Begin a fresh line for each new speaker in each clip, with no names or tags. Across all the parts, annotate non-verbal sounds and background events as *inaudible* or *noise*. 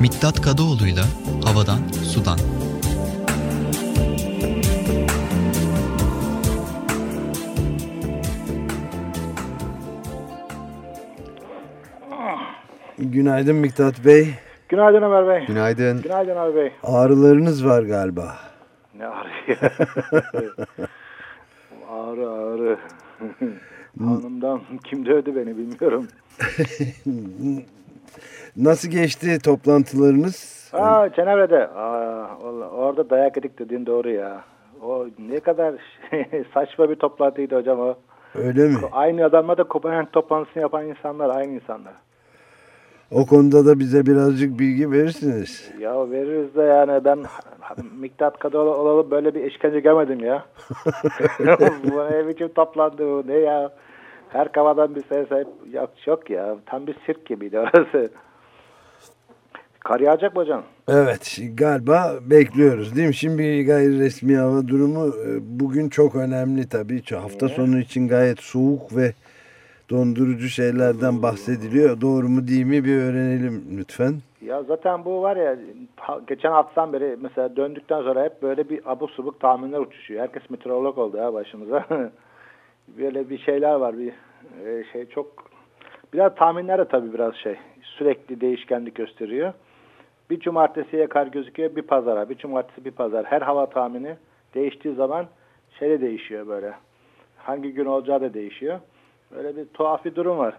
Miktat Kadıoğlu'yla Havadan Sudan.
Günaydın Miktat Bey.
Günaydın Ömer Bey.
Günaydın.
Günaydın Ömer Bey.
Ağrılarınız var galiba.
Ne ağrı ya. *laughs* ağrı ağrı. Hanımdan kim dövdü beni bilmiyorum. *laughs*
Nasıl geçti toplantılarınız?
Aa Cenevre'de. Aa, orada dayak yedik dediğin doğru ya. O ne kadar *laughs* saçma bir toplantıydı hocam o.
Öyle mi?
Aynı adamla da Kopenhag toplantısını yapan insanlar aynı insanlar.
O konuda da bize birazcık bilgi verirsiniz.
Ya veririz de yani ben Miktat kadar olalı böyle bir işkence görmedim ya. *laughs* bu ne biçim toplandı bu ne ya. Her kafadan bir ses yok, yok ya. Tam bir sirk gibiydi orası. Kar yağacak mı hocam?
Evet galiba bekliyoruz değil mi? Şimdi gayri resmi hava durumu e, bugün çok önemli tabii. Hafta sonu için gayet soğuk ve dondurucu şeylerden bahsediliyor. Doğru mu değil mi bir öğrenelim lütfen.
Ya zaten bu var ya geçen haftadan beri mesela döndükten sonra hep böyle bir abuk subuk tahminler uçuşuyor. Herkes meteorolog oldu ya başımıza. *laughs* böyle bir şeyler var bir e, şey çok biraz tahminler de tabii biraz şey sürekli değişkenlik gösteriyor. Bir cumartesiye kar gözüküyor bir pazara bir cumartesi bir pazar her hava tahmini değiştiği zaman şey de değişiyor böyle. Hangi gün olacağı da değişiyor. Böyle bir tuhaf bir durum var.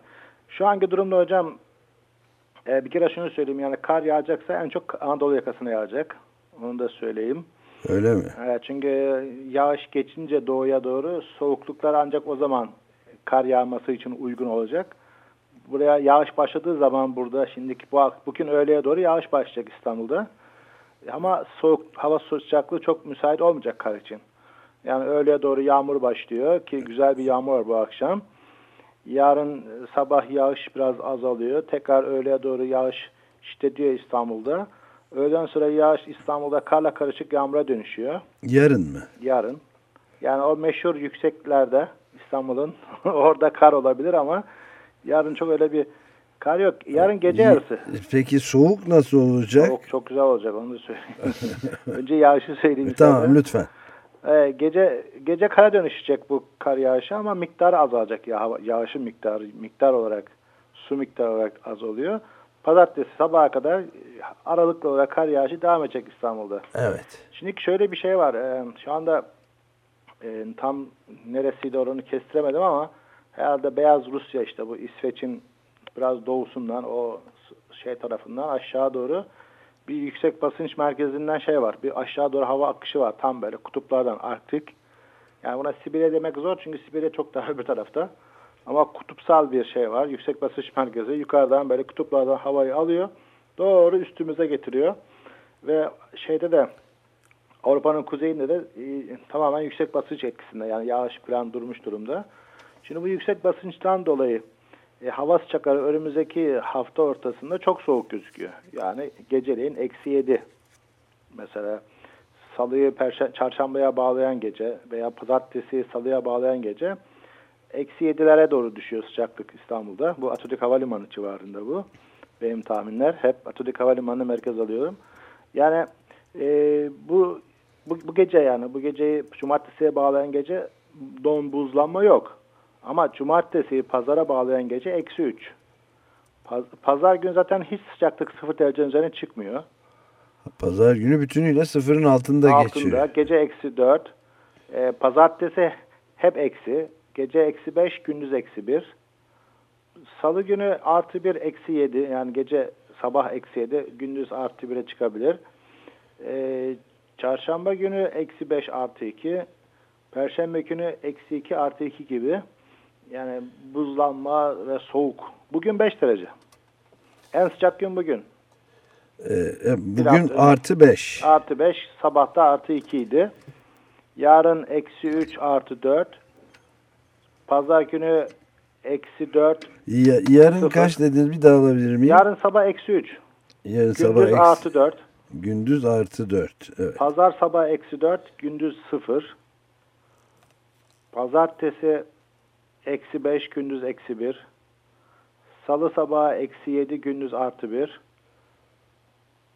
Şu anki durumda hocam e, bir kere şunu söyleyeyim yani kar yağacaksa en çok Anadolu yakasına yağacak. Onu da söyleyeyim.
Öyle mi?
Evet, çünkü yağış geçince doğuya doğru soğukluklar ancak o zaman kar yağması için uygun olacak. Buraya yağış başladığı zaman burada şimdiki bu bugün öğleye doğru yağış başlayacak İstanbul'da. Ama soğuk hava sıcaklığı çok müsait olmayacak kar için. Yani öğleye doğru yağmur başlıyor ki güzel bir yağmur var bu akşam. Yarın sabah yağış biraz azalıyor. Tekrar öğleye doğru yağış şiddediyor İstanbul'da. Öğleden sonra yağış İstanbul'da karla karışık yağmura dönüşüyor.
Yarın mı?
Yarın. Yani o meşhur yükseklerde İstanbul'un *laughs* orada kar olabilir ama yarın çok öyle bir kar yok. Yarın gece yarısı.
Peki soğuk nasıl olacak?
Soğuk çok güzel olacak onu da söyleyeyim. *laughs* Önce yağışı söyleyeyim.
Tamam
sana.
lütfen.
Ee, gece gece kara dönüşecek bu kar yağışı ama miktarı azalacak ya yağışın miktarı miktar olarak su miktarı olarak az oluyor. Pazartesi sabaha kadar aralıklı olarak kar yağışı devam edecek İstanbul'da.
Evet.
Şimdi şöyle bir şey var. Ee, şu anda e, tam neresiydi oranı kestiremedim ama herhalde Beyaz Rusya işte bu İsveç'in biraz doğusundan o şey tarafından aşağı doğru bir yüksek basınç merkezinden şey var. Bir aşağı doğru hava akışı var. Tam böyle kutuplardan Arktik. Yani buna Sibirya demek zor çünkü Sibirya çok daha *laughs* öbür tarafta. Ama kutupsal bir şey var. Yüksek basınç merkezi yukarıdan böyle kutuplardan havayı alıyor. Doğru üstümüze getiriyor. Ve şeyde de Avrupa'nın kuzeyinde de e, tamamen yüksek basınç etkisinde. Yani yağış falan durmuş durumda. Şimdi bu yüksek basınçtan dolayı e, hava sıcakları önümüzdeki hafta ortasında çok soğuk gözüküyor. Yani geceleyin eksi yedi. Mesela salıyı çarşambaya bağlayan gece veya pazartesi salıya bağlayan gece eksi yedilere doğru düşüyor sıcaklık İstanbul'da. Bu Atatürk Havalimanı civarında bu. Benim tahminler hep Atatürk Havalimanı'nı merkez alıyorum. Yani e, bu, bu bu gece yani bu geceyi cumartesiye bağlayan gece don buzlanma yok. Ama cumartesi pazara bağlayan gece eksi 3. Pazar günü zaten hiç sıcaklık 0 derecenin üzerine çıkmıyor.
Pazar günü bütünüyle sıfırın altında,
altında
geçiyor.
Gece eksi 4. E, pazartesi hep eksi. Gece eksi 5, gündüz eksi 1. Salı günü artı 1, eksi 7. Yani gece sabah eksi 7, gündüz artı 1'e çıkabilir. E, çarşamba günü eksi 5 artı 2. Perşembe günü eksi 2 artı 2 gibi. Yani buzlanma ve soğuk. Bugün 5 derece. En sıcak gün bugün.
Ee, bugün artı 5.
Artı 5. Sabahta artı 2 idi. Yarın eksi 3 artı 4. Pazar günü eksi 4.
Ya, yarın 0. kaç dediniz bir daha alabilir miyim?
Yarın sabah eksi 3.
Yarın
gündüz
sabah eksi,
artı 4.
Gündüz artı 4. Evet.
Pazar sabah eksi 4. Gündüz 0. Pazartesi eksi 5 gündüz eksi 1. Salı sabahı eksi 7 gündüz artı 1.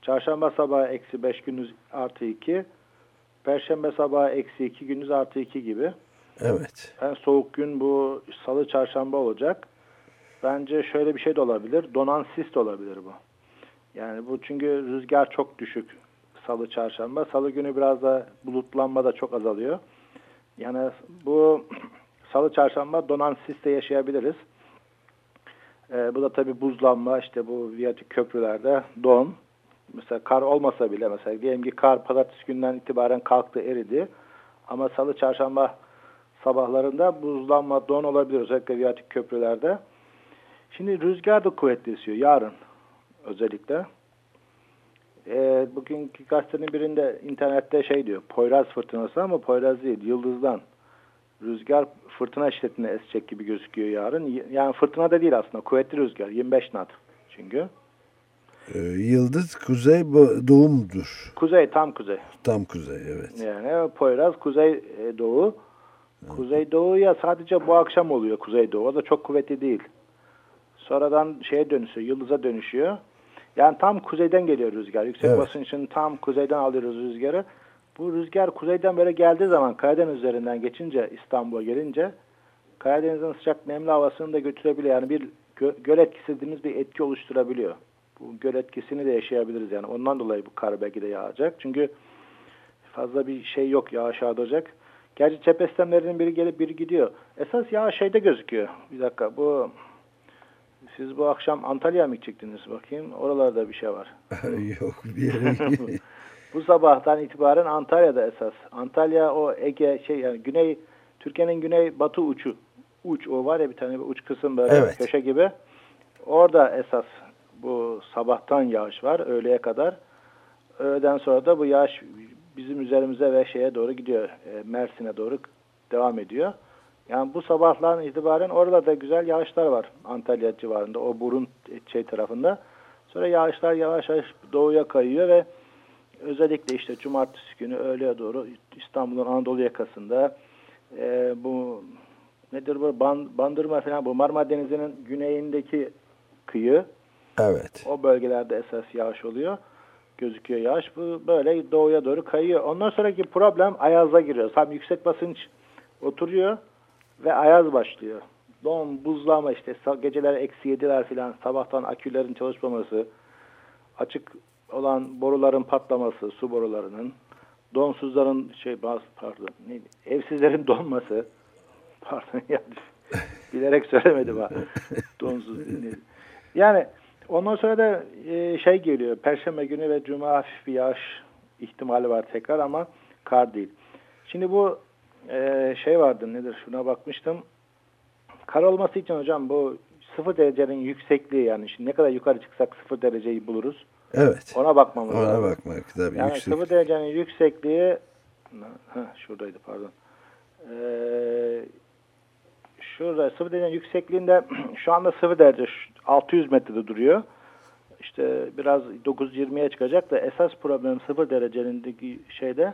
Çarşamba sabahı eksi 5 gündüz artı 2. Perşembe sabahı eksi 2 gündüz artı 2 gibi.
Evet.
En soğuk gün bu salı çarşamba olacak. Bence şöyle bir şey de olabilir. Donan sis de olabilir bu. Yani bu çünkü rüzgar çok düşük salı çarşamba. Salı günü biraz da bulutlanma da çok azalıyor. Yani bu *clears throat* salı çarşamba donan siste yaşayabiliriz. Ee, bu da tabii buzlanma işte bu viyatük köprülerde don. Mesela kar olmasa bile mesela diyelim ki kar pazartesi günden itibaren kalktı eridi. Ama salı çarşamba sabahlarında buzlanma don olabilir özellikle viyatük köprülerde. Şimdi rüzgar da kuvvetli esiyor yarın özellikle. E, bugünkü gazetenin birinde internette şey diyor Poyraz fırtınası ama Poyraz değil Yıldız'dan rüzgar fırtına şiddetine esecek gibi gözüküyor yarın. Yani fırtına da değil aslında kuvvetli rüzgar 25 knot çünkü.
Ee, Yıldız kuzey doğumdur.
Kuzey tam kuzey.
Tam kuzey evet.
Yani Poyraz kuzey e, doğu. Kuzey doğuya sadece bu akşam oluyor kuzey doğu. O da çok kuvvetli değil. Sonradan şeye dönüşüyor, yıldıza dönüşüyor. Yani tam kuzeyden geliyor rüzgar. Yüksek
Evet.
basınç için tam kuzeyden alıyoruz rüzgarı. Bu rüzgar kuzeyden böyle geldiği zaman Karadeniz üzerinden geçince İstanbul'a gelince Karadeniz'in sıcak nemli havasını da götürebiliyor. Yani bir gö- göl etkisi dediğimiz bir etki oluşturabiliyor. Bu göl etkisini de yaşayabiliriz yani. Ondan dolayı bu kar belki de yağacak. Çünkü fazla bir şey yok yağış yağdıracak. Gerçi sistemlerinin biri gelip biri gidiyor. Esas yağış şeyde gözüküyor. Bir dakika bu siz bu akşam Antalya'ya mı gidecektiniz bakayım? Oralarda bir şey var. *laughs*
Yok bir yere. *laughs*
Bu sabahtan itibaren Antalya'da esas. Antalya o Ege şey yani güney Türkiye'nin güney batı uçu. Uç o var ya bir tane bir uç kısım böyle
Evet.
köşe gibi. Orada esas bu sabahtan yağış var öğleye kadar. Öğleden sonra da bu yağış bizim üzerimize ve şeye doğru gidiyor. e, Mersin'e doğru devam ediyor. Yani bu sabahların itibaren orada da güzel yağışlar var Antalya civarında o burun şey tarafında. Sonra yağışlar yavaş yavaş doğuya kayıyor ve özellikle işte cumartesi günü öğleye doğru İstanbul'un Anadolu yakasında e, bu nedir bu Ban- Bandırma falan bu Marmara Denizi'nin güneyindeki kıyı
evet.
o bölgelerde esas yağış oluyor. Gözüküyor yağış. Bu böyle doğuya doğru kayıyor. Ondan sonraki problem ayaza giriyor. Tam yüksek basınç oturuyor ve ayaz başlıyor. Don, buzlama işte geceler eksi yediler filan. Sabahtan akülerin çalışmaması, açık olan boruların patlaması, su borularının, donsuzların şey bazı pardon neydi? Evsizlerin *laughs* donması. Pardon *laughs* ya bilerek söylemedim ha. *laughs* Donsuz neydi? Yani ondan sonra da e, şey geliyor. Perşembe günü ve cuma hafif bir yağış ihtimali var tekrar ama kar değil. Şimdi bu e, şey vardı nedir şuna bakmıştım. Kar olması için hocam bu sıfır derecenin yüksekliği yani şimdi ne kadar yukarı çıksak sıfır dereceyi buluruz.
Evet.
Ona bakmamız
Ona
lazım.
bakmak tabii
Yani
yüksek.
sıfır derecenin yüksekliği Heh, şuradaydı pardon. Ee, şurada sıfır derecenin yüksekliğinde *clears throat* şu anda sıfır derece şu- 600 metrede duruyor. İşte biraz 920'ye çıkacak da esas problem sıfır derecenin şeyde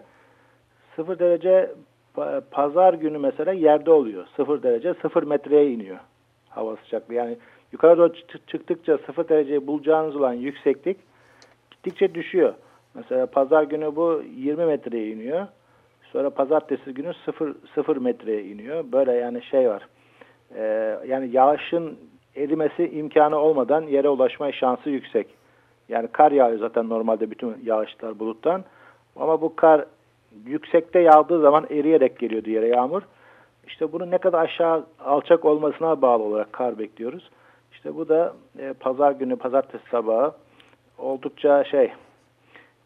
sıfır derece pa- pazar günü mesela yerde oluyor. Sıfır derece sıfır metreye iniyor hava sıcaklığı. Yani yukarı doğru çı- çıktıkça sıfır dereceyi bulacağınız olan yükseklik gittikçe düşüyor. Mesela pazar günü bu 20 metreye iniyor. Sonra pazartesi günü 0, 0 metreye iniyor. Böyle yani şey var. Ee, yani yağışın erimesi imkanı olmadan yere ulaşma şansı yüksek. Yani kar yağıyor zaten normalde bütün yağışlar buluttan. Ama bu kar yüksekte yağdığı zaman eriyerek geliyordu yere yağmur. İşte bunun ne kadar aşağı alçak olmasına bağlı olarak kar bekliyoruz. İşte bu da e, pazar günü, pazartesi sabahı oldukça şey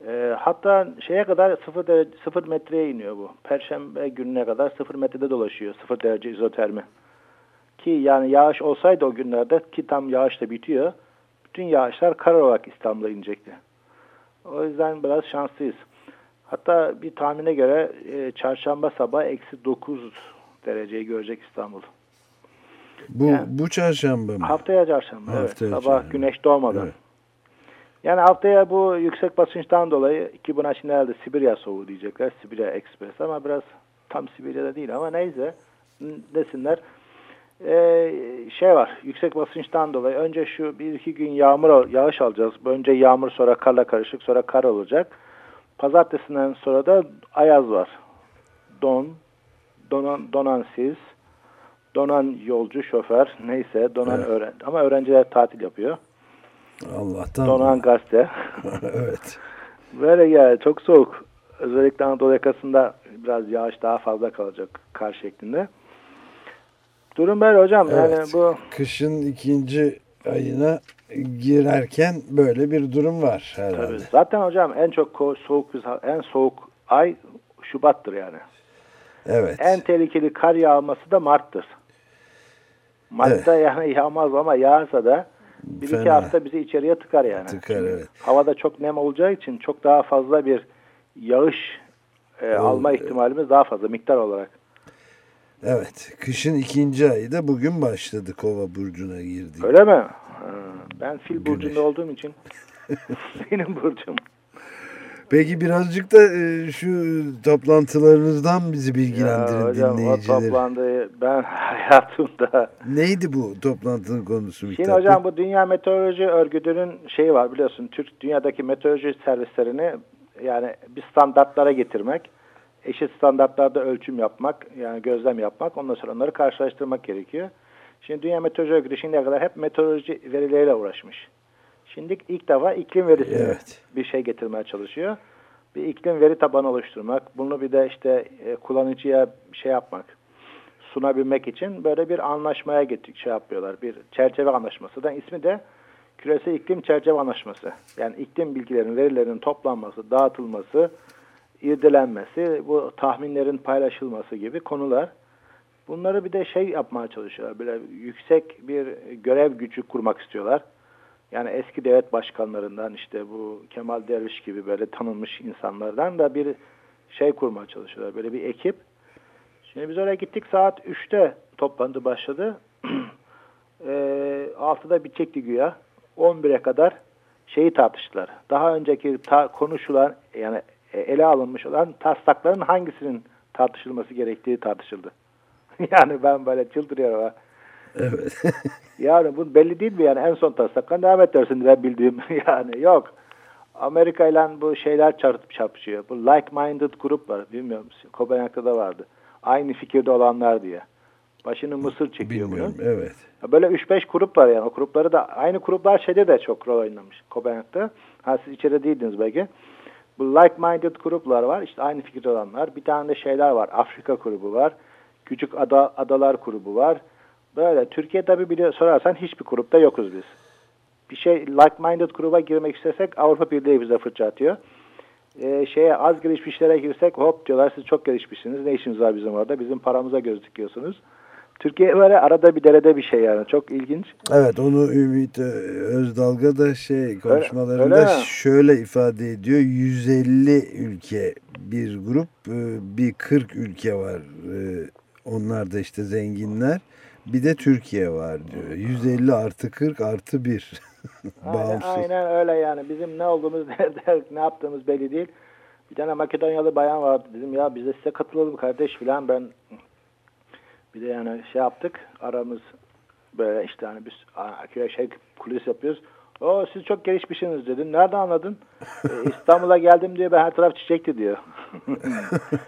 e, hatta şeye kadar 0, derece, 0 metreye iniyor bu. Perşembe gününe kadar 0 metrede dolaşıyor 0 derece izotermi. Ki yani yağış olsaydı o günlerde ki tam yağış da bitiyor. Bütün yağışlar kar olarak İstanbul'a inecekti. O yüzden biraz şanslıyız. Hatta bir tahmine göre e, çarşamba sabah eksi 9 dereceyi görecek İstanbul.
Bu
Yani-
bu çarşamba mı?
Haftaya çarşamba. evet.
Haftaya
Sabah
çarşamba.
güneş doğmadan.
Evet.
Yani haftaya bu yüksek basınçtan dolayı ki buna şimdi herhalde Sibirya soğuğu diyecekler. Sibirya Express ama biraz tam Sibirya'da değil ama neyse desinler. Ee, şey var yüksek basınçtan dolayı önce şu bir iki gün yağmur yağış alacağız. Önce yağmur sonra karla karışık sonra kar olacak. Pazartesinden sonra da ayaz var. Don, donan, donan siz, donan yolcu, şoför neyse donan
Evet.
öğren ama öğrenciler tatil yapıyor.
Allah'tan.
Donan gazete. *laughs*
evet.
Böyle yani çok soğuk. Özellikle Anadolu yakasında biraz yağış daha fazla kalacak kar şeklinde. Durum böyle hocam. Yani
Evet.
bu
Kışın ikinci ayına girerken böyle bir durum var herhalde.
tabii. Zaten hocam en çok soğuk en soğuk ay Şubat'tır yani.
Evet.
En tehlikeli kar yağması da Mart'tır. Mart'ta yani yağmaz ama yağarsa da bir iki
Fena.
hafta bizi içeriye tıkar yani.
Tıkar,
Çünkü
evet.
Havada çok nem olacağı için çok daha fazla bir yağış e,
O-
alma ihtimalimiz daha fazla miktar olarak.
Evet. Kışın ikinci ayı da bugün başladı Kova burcuna girdik.
Öyle mi? Ben fil
Güneş.
burcunda olduğum için *laughs* *laughs* benim burcum.
Peki birazcık da e, şu toplantılarınızdan bizi
Ya
bilgilendirin
hocam o
dinleyicileri.
toplandığı ben *laughs* hayatımda
Neydi bu toplantının konusu
Şimdi
Bey?
hocam bu Dünya Meteoroloji Örgütü'nün şeyi var biliyorsun. Türk dünyadaki meteoroloji servislerini yani bir standartlara getirmek, eşit standartlarda ölçüm yapmak, yani gözlem yapmak, ondan sonra onları karşılaştırmak gerekiyor. Şimdi Dünya Meteoroloji Örgütü şimdiye kadar hep meteoroloji verileriyle uğraşmış. Şimdi ilk defa iklim verisi
Evet.
bir şey getirmeye çalışıyor. Bir iklim veri tabanı oluşturmak, bunu bir de işte e, kullanıcıya şey yapmak, sunabilmek için böyle bir anlaşmaya getir şey yapıyorlar. Bir çerçeve anlaşması da ismi de Küresel İklim Çerçeve Anlaşması. Yani iklim bilgilerinin, verilerinin toplanması, dağıtılması, irdelenmesi, bu tahminlerin paylaşılması gibi konular. Bunları bir de şey yapmaya çalışıyorlar. Böyle yüksek bir görev gücü kurmak istiyorlar. Yani eski devlet başkanlarından işte bu Kemal Derviş gibi böyle tanınmış insanlardan da bir şey kurmaya çalışıyorlar. Böyle bir ekip. Şimdi biz oraya gittik saat 3'te toplantı başladı. *clears throat* e, 6'da bitecekti güya. 11'e kadar şeyi tartıştılar. Daha önceki ta- konuşulan yani e, ele alınmış olan taslakların hangisinin tartışılması gerektiği tartışıldı. *laughs* yani ben böyle çıldırıyorum.
Evet. *laughs*
Yani bu belli değil mi yani en son taslaktan devam et dersin ben bildiğim *laughs* yani yok. Amerika ile bu şeyler çarpıp çarpışıyor. Bu like-minded grup var bilmiyorum Kopenhag'da da vardı. Aynı fikirde olanlar diye. Başını Mısır çekiyor bunun.
Bilmiyorum. Evet.
Böyle 3-5 grup var yani. O grupları da aynı gruplar şeyde de çok rol oynamış Kopenhag'da. Ha siz içeri değildiniz belki. Bu like-minded gruplar var. İşte aynı fikirde olanlar. Bir tane de şeyler var. Afrika grubu var. Küçük ada, adalar grubu var. Böyle Türkiye tabii biliyor, sorarsan hiçbir grupta yokuz biz. Bir şey like-minded gruba girmek istesek Avrupa Birliği bize fırça atıyor. Ee, şeye az gelişmişlere girsek hop diyorlar siz çok gelişmişsiniz. Ne işiniz var bizim orada? Bizim paramıza göz dikiyorsunuz. Türkiye böyle arada bir derede bir şey yani. Çok ilginç.
Evet onu Ümit e, Özdalga da şey konuşmalarında
öyle mi?
şöyle ifade ediyor. 150 ülke bir grup e, bir 40 ülke var. E, Onlar da işte zenginler. Bir de Türkiye var diyor. 150 artı 40 artı 1.
Aynen, *laughs* aynen öyle yani. Bizim ne olduğumuz, *laughs* ne yaptığımız belli değil. Bir tane Makedonyalı bayan vardı. Dedim ya biz de size katılalım kardeş filan. Ben bir de yani şey yaptık. Aramız böyle işte hani biz aa, şey kulis yapıyoruz. O siz çok gelişmişsiniz dedim. Nereden anladın? "E, İstanbul'a geldim diye ben her taraf çiçekti diyor. *laughs*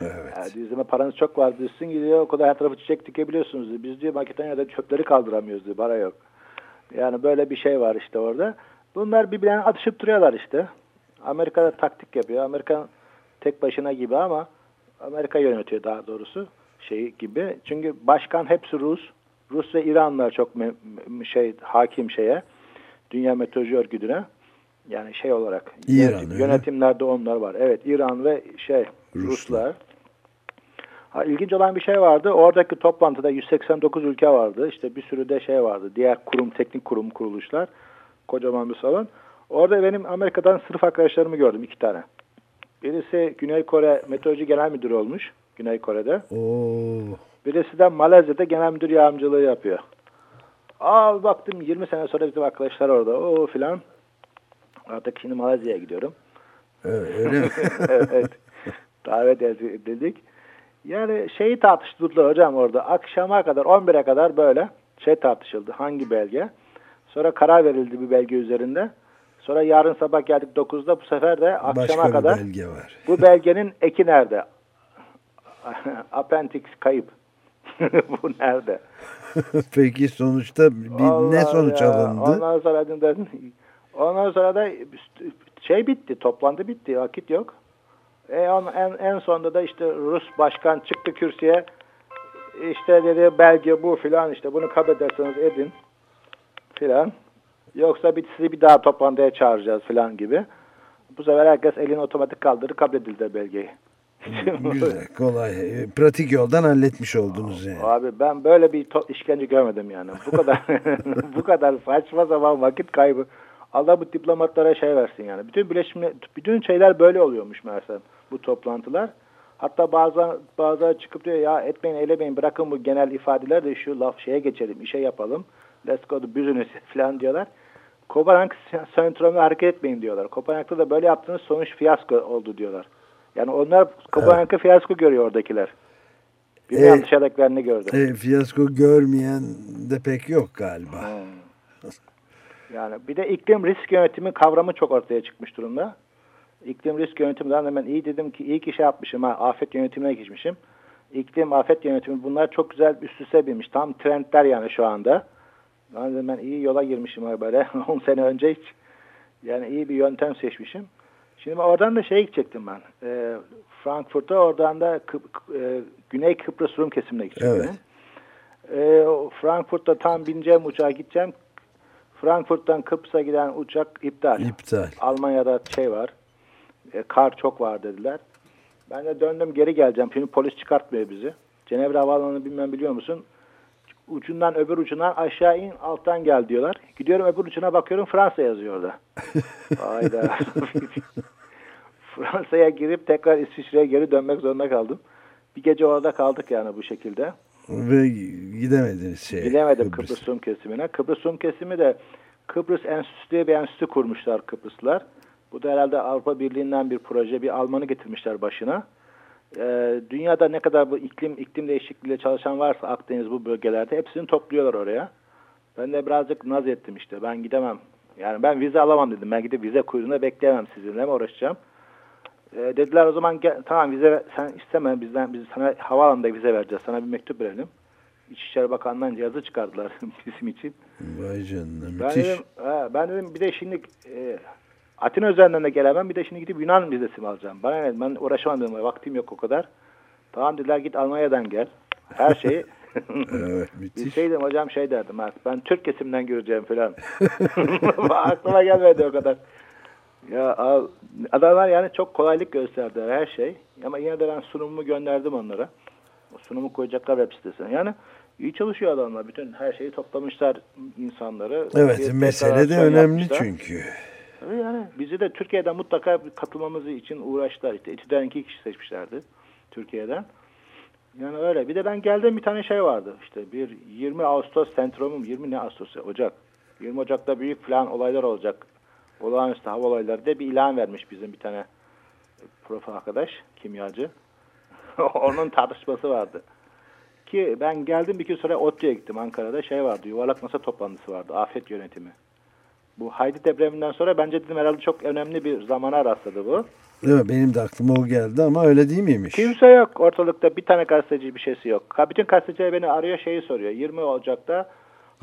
evet. Yani paranız çok var diyorsun gidiyor o kadar her tarafı çiçek dikebiliyorsunuz diyor. Biz diyor Makedonya'da çöpleri kaldıramıyoruz diyor. Para yok. Yani böyle bir şey var işte orada. Bunlar birbirlerine atışıp duruyorlar işte. Amerika'da taktik yapıyor. Amerika tek başına gibi ama Amerika yönetiyor daha doğrusu şey gibi. Çünkü başkan hepsi Rus. Rus ve İranlar çok şey hakim şeye. Dünya Meteoroloji Örgütü'ne. Yani şey olarak
İran,
yönetim- yönetimlerde onlar var. Evet İran ve şey
Ruslar.
Ruslar. Ha, ilginç olan bir şey vardı. Oradaki toplantıda 189 ülke vardı. İşte bir sürü de şey vardı. Diğer kurum, teknik kurum kuruluşlar. Kocaman bir salon. Orada benim Amerika'dan sınıf arkadaşlarımı gördüm iki tane. Birisi Güney Kore Meteoroloji Genel Müdürü olmuş. Güney Kore'de.
Oo.
Birisi de Malezya'da genel müdür yardımcılığı yapıyor. Aa baktım 20 sene sonra bizim arkadaşlar orada. O filan. Artık şimdi Malezya'ya gidiyorum.
Evet, öyle mi? *laughs*
evet. Davet edildik. Yani şeyi tartıştılar hocam orada. Akşama kadar 11'e kadar böyle şey tartışıldı. Hangi belge? Sonra karar verildi bir belge üzerinde. Sonra yarın sabah geldik 9'da bu sefer de akşama
Başka bir
kadar
belge var.
bu belgenin eki nerede? *laughs* Appendix kayıp. *laughs* bu nerede? *laughs*
Peki sonuçta bir, ne sonuç
ya.
alındı?
Ondan sonra ondan sonra da şey bitti, toplantı bitti, vakit yok. E on, en, en sonunda da işte Rus başkan çıktı kürsüye. İşte dedi belge bu filan işte bunu kabul ederseniz edin filan. Yoksa bir, sizi bir daha toplantıya çağıracağız filan gibi. Bu sefer herkes elini otomatik kaldırdı kabul edildi belgeyi. *laughs*
Güzel, kolay. E, Pratik yoldan halletmiş oldunuz yani.
Abi ben böyle bir işkence görmedim yani. Bu kadar *laughs* bu kadar saçma zaman vakit kaybı. Allah bu diplomatlara şey versin yani. Bütün birleşme, bütün şeyler böyle oluyormuş meğerse bu toplantılar. Hatta bazen bazıları çıkıp diyor ya etmeyin eylemeyin bırakın bu genel ifadeler de şu laf şeye geçelim işe yapalım. Let's go to business *laughs* falan diyorlar. Kopenhag sendromu hareket etmeyin diyorlar. Kopenhag'da da böyle yaptığınız sonuç fiyasko oldu diyorlar. Yani onlar Kopenhag'ı fiyasko görüyor oradakiler. Bilmiyorum
E,
dışarıdakiler ne gördü.
E, fiyasko görmeyen de pek yok galiba.
Hmm. Yani bir de iklim risk yönetimi kavramı çok ortaya çıkmış durumda. İklim risk yönetiminden hemen iyi dedim ki iyi ki şey yapmışım ha afet yönetimine geçmişim. İklim afet yönetimi bunlar çok güzel üst üste binmiş. Tam trendler yani şu anda. Ben dedim ben iyi yola girmişim böyle *laughs* 10 sene önce hiç. Yani iyi bir yöntem seçmişim. Şimdi oradan da şey gidecektim ben. E, Frankfurt'a oradan da Kıp- e, Güney Kıbrıs Rum kesimine gidecektim.
Evet.
E, Frankfurt'ta tam bineceğim uçağa gideceğim. Frankfurt'tan Kıbrıs'a giden uçak iptal.
İptal.
Almanya'da şey var. e, kar çok var dediler. Ben de döndüm geri geleceğim. Şimdi polis çıkartmıyor bizi. Cenevre Havaalanı'nı bilmem biliyor musun? Ucundan öbür ucuna aşağı in alttan gel diyorlar. Gidiyorum öbür ucuna bakıyorum Fransa yazıyor orada. *laughs* Hayda. *laughs* Fransa'ya girip tekrar İsviçre'ye geri dönmek zorunda kaldım. Bir gece orada kaldık yani bu şekilde.
Ve gidemediniz şeye.
Gidemedim
Kıbrıs.
Kıbrıs Rum kesimine. Kıbrıs Rum kesimi de Kıbrıs Enstitüsü diye bir enstitü kurmuşlar Kıbrıslılar. Bu da herhalde Avrupa Birliği'nden bir proje. Bir Almanı getirmişler başına. Ee, dünyada ne kadar bu iklim iklim değişikliğiyle çalışan varsa Akdeniz bu bölgelerde hepsini topluyorlar oraya. Ben de birazcık naz ettim işte. Ben gidemem. Yani ben vize alamam dedim. Ben gidip vize kuyruğunda bekleyemem sizinle mi uğraşacağım. Ee, dediler o zaman gel, tamam vize sen isteme bizden biz sana havaalanında vize vereceğiz. Sana bir mektup verelim. İçişleri Bakanlığı'ndan yazı çıkardılar *laughs* bizim için.
Vay canına
Ben
müthiş.
dedim, ha, ben dedim bir de şimdi e, Atina üzerinden de gelemem. Bir de şimdi gidip Yunan vizesi mi alacağım? Bana ne? Ben uğraşamam dedim. Vaktim yok o kadar. Tamam dediler git Almanya'dan gel. Her şeyi *laughs*
Evet *laughs* müthiş.
Bilseydim hocam şey derdim. Ben Türk kesimden göreceğim falan. Aklıma gelmedi o kadar. Ya al, adamlar yani çok kolaylık gösterdiler her şey. Ama yine de ben sunumumu gönderdim onlara. O sunumu koyacaklar web sitesine. Yani iyi çalışıyor adamlar. Bütün her şeyi toplamışlar insanları.
Evet
Bir
mesele de önemli
yapmışlar.
çünkü.
Tabii yani bizi de Türkiye'den mutlaka katılmamızı için uğraştılar. İşte İTÜ'den iki kişi seçmişlerdi Türkiye'den. Yani öyle. Bir de ben geldiğim bir tane şey vardı. İşte bir 20 Ağustos sentromum 20 ne Ağustos Ocak. 20 Ocak'ta büyük plan olaylar olacak. Olağanüstü hava olayları diye bir ilan vermiş bizim bir tane prof arkadaş, kimyacı. *laughs* Onun tartışması vardı. Ki ben geldim bir gün sonra ODTÜ'ye gittim Ankara'da şey vardı. Yuvarlak masa toplantısı vardı. Afet yönetimi. Bu Haydi depreminden sonra bence dedim herhalde çok önemli bir zamana rastladı bu.
Evet, benim de aklıma o geldi ama öyle değil miymiş?
Kimse yok ortalıkta bir tane gazeteci bir şeysi yok. Bütün gazeteciler beni arıyor şeyi soruyor. 20 Ocak'ta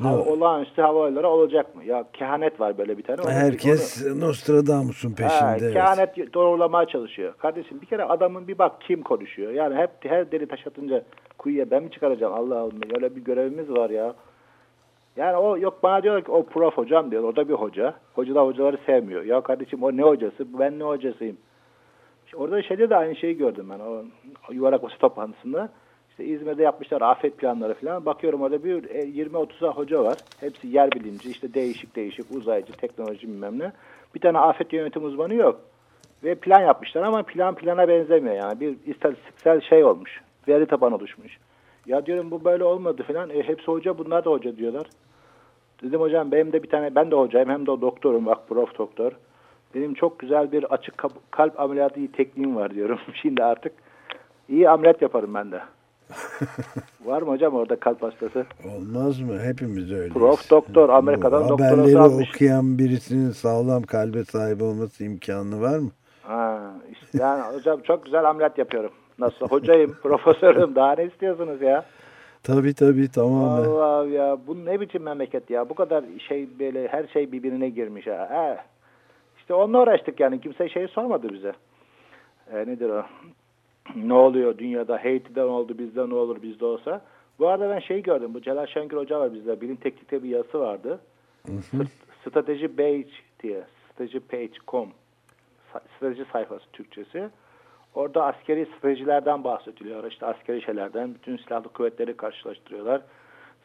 hava,
Evet.
olağanüstü hava olayları olacak mı? Ya kehanet var böyle bir tane. Onu-
Herkes Nostradamus'un
onu- Ha,
peşinde. evet.
kehanet doğrulamaya çalışıyor. Kardeşim bir kere adamın bir bak kim konuşuyor. Yani hep her deli taş atınca kuyuya ben mi çıkaracağım Allah Allah. Öyle bir görevimiz var ya. Yani o yok bana diyorlar ki o prof hocam diyor. O da bir hoca. Hoca da hocaları sevmiyor. Ya kardeşim o ne hocası? Ben ne hocasıyım? İşte orada şeyde de aynı şeyi gördüm ben. O, o yuvarlak masa toplantısında. İşte İzmir'de yapmışlar afet planları falan. Bakıyorum orada bir e, 20-30'a hoca var. Hepsi yer bilimci, işte değişik değişik uzaycı, teknoloji bilmem ne. Bir tane afet yönetim uzmanı yok. Ve plan yapmışlar ama plan plana benzemiyor yani. Bir istatistiksel şey olmuş. Veri tabanı oluşmuş. Ya diyorum bu böyle olmadı falan. E, hepsi hoca bunlar da hoca diyorlar. Dedim hocam benim de bir tane ben de hocayım hem de doktorum bak prof doktor. Benim çok güzel bir açık kalp ameliyatı tekniğim var diyorum *laughs* şimdi artık. İyi ameliyat yaparım ben de. Var mı hocam orada kalp hastası?
Olmaz mı? Hepimiz öyleyiz.
Prof, doktor, Amerika'dan doktorası almış.
okuyan birisinin sağlam kalbe sahip olması imkanı var mı?
Ha, işte yani hocam çok güzel ameliyat yapıyorum. Nasıl hocayım, *laughs* profesörüm daha ne istiyorsunuz ya?
Tabii tabii tamamen.
Allah ya bu ne biçim memleket ya? Bu kadar şey böyle her şey birbirine girmiş ha. He. İşte onunla uğraştık yani. Kimse şey sormadı bize. E, nedir o? Ne oluyor dünyada? Haiti'den oldu, bizde ne olur, bizde olsa. Bu arada ben şeyi gördüm. Bu Celal Şengör Hoca var bizde. Bilim Teknik'te bir yazısı vardı. St- Strateji Page diye. Stratejipage.com strateji sayfası Türkçesi. Orada askeri stratejilerden bahsediliyor. İşte askeri şeylerden. Bütün silahlı kuvvetleri karşılaştırıyorlar.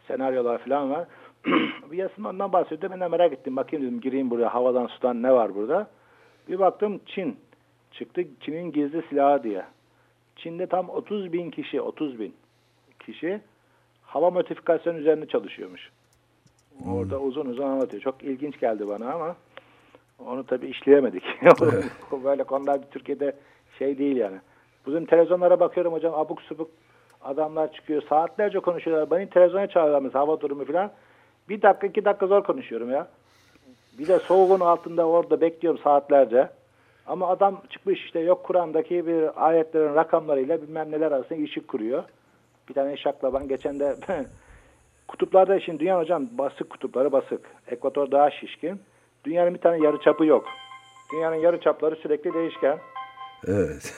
Senaryolar falan var. *clears throat* bir yazısında ondan bahsediyor. Ben de merak ettim. Bakayım dedim gireyim buraya. Havadan sudan ne var burada? Bir baktım Çin. Çıktı Çin'in gizli silahı diye. Çin'de tam 30 bin kişi, 30 bin kişi hava modifikasyonu üzerine çalışıyormuş. Orada uzun uzun anlatıyor. Çok ilginç geldi bana ama onu tabii işleyemedik. *laughs* Böyle konular Türkiye'de şey değil yani. Bizim televizyonlara bakıyorum hocam abuk subuk adamlar çıkıyor. Saatlerce konuşuyorlar. Beni televizyona çağırıyorlar mesela hava durumu falan. Bir dakika iki dakika zor konuşuyorum ya. Bir de soğuğun altında orada bekliyorum saatlerce. Ama adam çıkmış işte yok Kur'an'daki bir ayetlerin rakamlarıyla bilmem neler arasında ilişki kuruyor. Bir tane şaklaban geçen de *laughs* kutuplarda şimdi dünya hocam basık kutupları basık. Ekvator daha şişkin. Dünyanın bir tane yarı çapı yok. Dünyanın yarı çapları sürekli değişken.
Evet.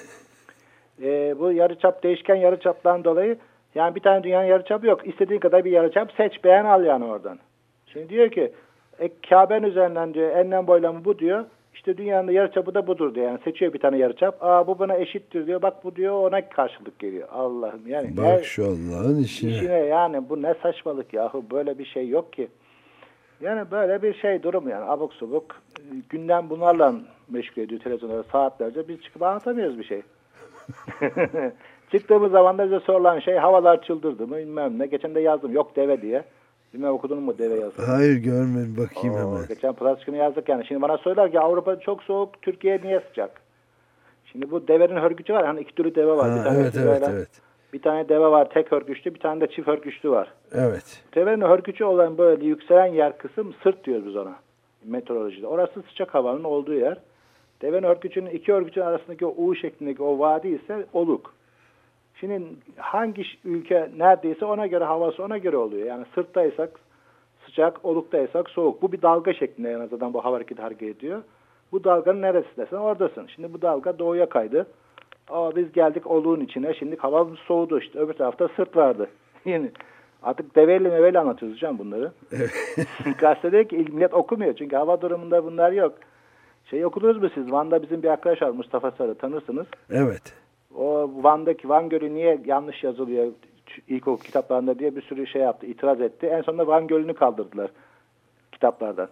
Ee, bu yarı çap değişken yarı çaptan dolayı yani bir tane dünyanın yarı çapı yok. İstediğin kadar bir yarı çap seç beğen al yani oradan. Şimdi diyor ki e, Kabe'nin üzerinden diyor enlem boylamı bu diyor. İşte dünyanın yarıçapı da budur diyor. Yani seçiyor bir tane yarıçap. Aa bu buna eşittir diyor. Bak bu diyor ona karşılık geliyor. Allah'ım yani.
Bak
her-
şu Allah'ın işine.
işine yani bu ne saçmalık yahu böyle bir şey yok ki. Yani böyle bir şey durum yani abuk subuk. Gündem bunlarla meşgul ediyor televizyonlarda saatlerce. Biz çıkıp anlatamıyoruz bir şey. *laughs* Çıktığımız zaman da bize sorulan şey havalar çıldırdı mı bilmem ne. Geçen de yazdım yok deve diye. Bilmem okudun mu deve yazdım.
Hayır görmedim bakayım
Oo,
hemen.
Geçen plastikini yazdık yani. Şimdi bana söyler ki Avrupa çok soğuk, Türkiye niye sıcak? Şimdi bu devenin hörgücü var. Hani iki türlü deve var.
Ha,
bir tane
evet evet evet.
Bir tane deve var tek hörgüçlü, bir tane de çift hörgüçlü var.
Evet.
Devenin hörgücü olan böyle yükselen yer kısım sırt diyoruz biz ona meteorolojide. Orası sıcak havanın olduğu yer. Devenin hörgücünün iki hörgücün arasındaki o U şeklindeki o vadi ise oluk. Şimdi hangi ülke neredeyse ona göre havası ona göre oluyor. Yani sırttaysak sıcak, oluktaysak soğuk. Bu bir dalga şeklinde en azından bu hava hareketi hareket ediyor. Bu dalganın neresindesin? Oradasın. Şimdi bu dalga doğuya kaydı. Aa, biz geldik oluğun içine. Şimdi hava soğudu işte. Öbür tarafta sırt vardı. *laughs* Yani artık deveyle meveyle anlatıyoruz hocam bunları. *laughs* Gazete diyor ki millet okumuyor. Çünkü hava durumunda bunlar yok. Şey okudunuz mu siz? Van'da bizim bir arkadaş var Mustafa Sarı tanırsınız.
Evet.
O Van'daki Van Gölü niye yanlış yazılıyor ilkokul kitaplarında diye bir sürü şey yaptı. itiraz etti. En sonunda Van Gölü'nü kaldırdılar kitaplardan.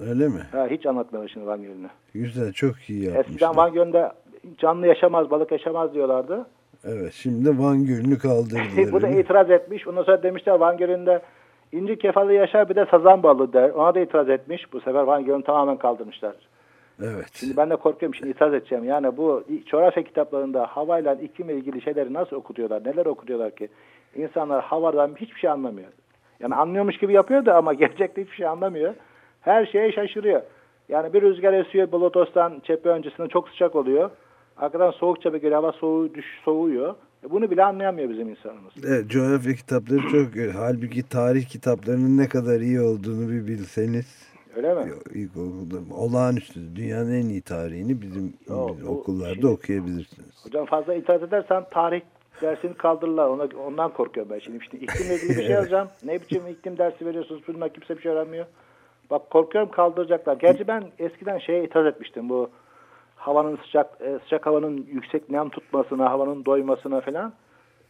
Öyle mi?
Ha, hiç anlatmıyor şimdi Van Gölü'nü.
Güzel çok iyi yapmışlar.
Eskiden Van Gölü'nde canlı yaşamaz, balık yaşamaz diyorlardı.
Evet şimdi Van Gölü'nü kaldırdılar. *laughs*
Bu da itiraz etmiş. Ondan sonra demişler Van Gölü'nde inci kefalı yaşar bir de sazan balığı der. Ona da itiraz etmiş. Bu sefer Van Gölü'nü tamamen kaldırmışlar.
Evet.
Şimdi ben de korkuyorum şimdi itiraz edeceğim. Yani bu coğrafya kitaplarında havayla iklimle ilgili şeyleri nasıl okutuyorlar? Neler okutuyorlar ki? İnsanlar havadan hiçbir şey anlamıyor. Yani anlıyormuş gibi yapıyor da ama *laughs* gerçekte hiçbir şey anlamıyor. Her şeye şaşırıyor. Yani bir rüzgar esiyor Bulutos'tan cephe öncesinde çok sıcak oluyor. Arkadan soğuk cephe geliyor hava soğuğu, düş, soğuyor. E bunu bile anlayamıyor bizim insanımız.
Evet, coğrafya kitapları çok iyi. halbuki tarih kitaplarının ne kadar iyi olduğunu bir bilseniz
Öyle mi?
ilkokulda olağanüstü dünyanın en iyi tarihini bizim
Yok, bu
okullarda
şimdi-
okuyabilirsiniz.
Hocam fazla itiraz edersen tarih dersini kaldırırlar. Ona, ondan korkuyorum ben şimdi. şimdi iklimle ilgili bir şey *laughs* yazacağım. Ne biçim iklim dersi veriyorsunuz? Bunlar kimse bir şey öğrenmiyor. Bak korkuyorum kaldıracaklar. Gerçi ben eskiden şeye itiraz etmiştim. Bu havanın sıcak e, sıcak havanın yüksek nem tutmasına, havanın doymasına falan.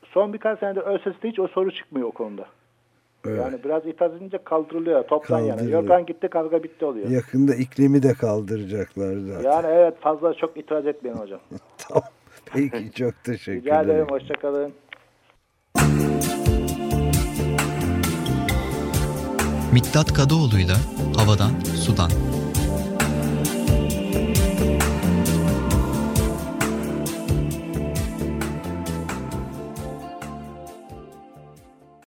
Son birkaç senedir ÖSS'de hiç o soru çıkmıyor o konuda.
Evet.
Yani biraz itiraz edince kaldırılıyor. Toptan yani. Yorgan gitti kavga bitti oluyor.
Yakında iklimi de kaldıracaklar zaten.
Yani evet fazla çok itiraz etmeyin hocam. *laughs*
Tamam. Peki çok *laughs* teşekkür
Rica
ederim.
ederim. Hoşçakalın.
Miktat Kadıoğlu'yla Havadan Sudan.